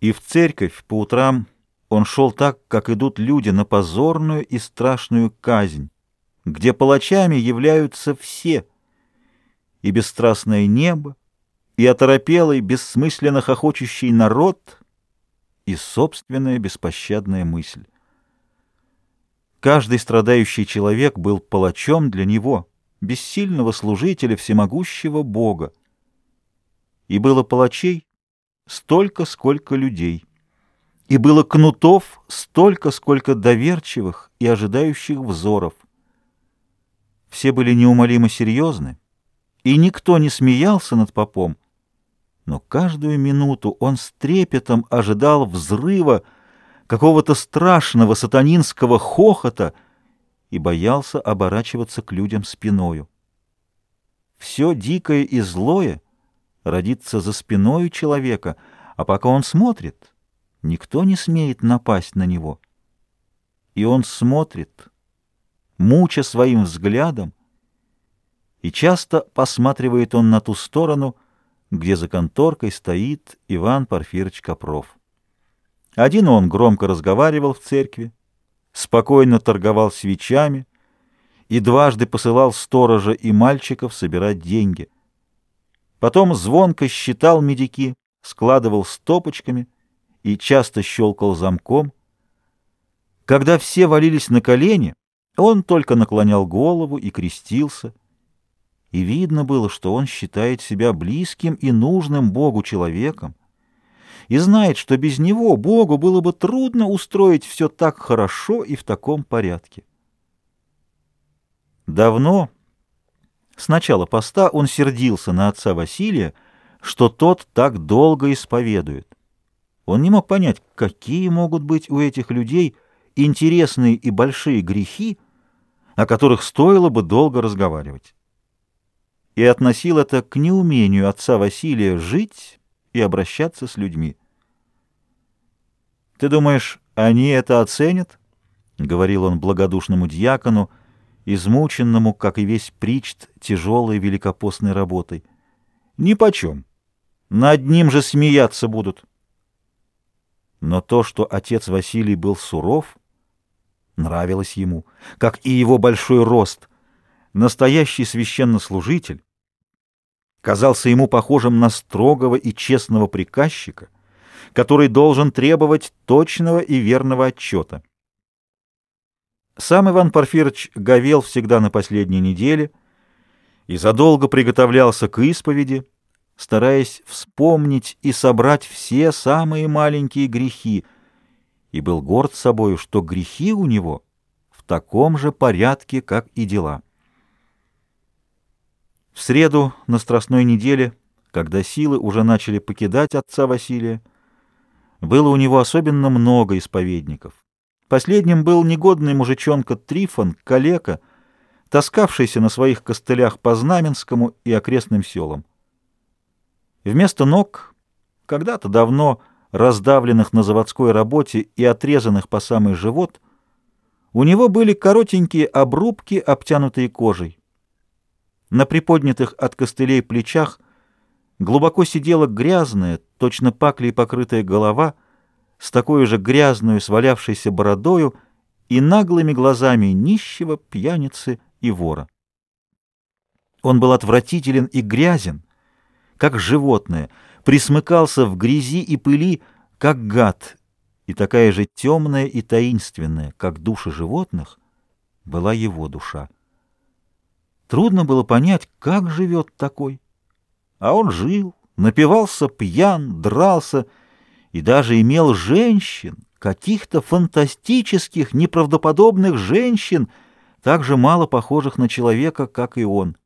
И в церковь по утрам он шел так, как идут люди на позорную и страшную казнь, где палачами являются все, и бесстрастное небо, и оторопелый, бессмысленно хохочущий народ, и собственная беспощадная мысль. Каждый страдающий человек был палачом для него, бессильного служителя всемогущего Бога. И было палачей столько, сколько людей. И было кнутов столько, сколько доверчивых и ожидающих взоров. Все были неумолимо серьезны, и никто не смеялся над попом, но каждую минуту он с трепетом ожидал взрыва какого-то страшного сатанинского хохота и боялся оборачиваться к людям спиною. Все дикое и злое родится за спиною человека, а пока он смотрит, никто не смеет напасть на него. И он смотрит, муча своим взглядом, и часто посматривает он на ту сторону, где за конторкой стоит Иван Порфирыч Копров. Один он громко разговаривал в церкви, спокойно торговал свечами и дважды посылал сторожа и мальчиков собирать деньги. Потом звонко считал медики, складывал стопочками и часто щелкал замком. Когда все валились на колени, он только наклонял голову и крестился — и видно было, что он считает себя близким и нужным Богу человеком, и знает, что без него Богу было бы трудно устроить все так хорошо и в таком порядке. Давно, с начала поста, он сердился на отца Василия, что тот так долго исповедует. Он не мог понять, какие могут быть у этих людей интересные и большие грехи, о которых стоило бы долго разговаривать и относил это к неумению отца Василия жить и обращаться с людьми. «Ты думаешь, они это оценят?» — говорил он благодушному дьякону, измученному, как и весь причт, тяжелой великопостной работой. «Нипочем. Над ним же смеяться будут». Но то, что отец Василий был суров, нравилось ему, как и его большой рост. Настоящий священнослужитель казался ему похожим на строгого и честного приказчика, который должен требовать точного и верного отчета. Сам Иван Порфирыч говел всегда на последней неделе и задолго приготовлялся к исповеди, стараясь вспомнить и собрать все самые маленькие грехи, и был горд собою, что грехи у него в таком же порядке, как и дела. В среду на Страстной неделе, когда силы уже начали покидать отца Василия, было у него особенно много исповедников. Последним был негодный мужичонка Трифон, калека, таскавшийся на своих костылях по Знаменскому и окрестным селам. Вместо ног, когда-то давно раздавленных на заводской работе и отрезанных по самый живот, у него были коротенькие обрубки, обтянутые кожей. На приподнятых от костылей плечах глубоко сидела грязная, точно паклей покрытая голова, с такой же грязную свалявшейся бородою и наглыми глазами нищего, пьяницы и вора. Он был отвратителен и грязен, как животное, присмыкался в грязи и пыли, как гад, и такая же темная и таинственная, как души животных, была его душа. Трудно было понять, как живет такой. А он жил, напивался пьян, дрался и даже имел женщин, каких-то фантастических, неправдоподобных женщин, так же мало похожих на человека, как и он.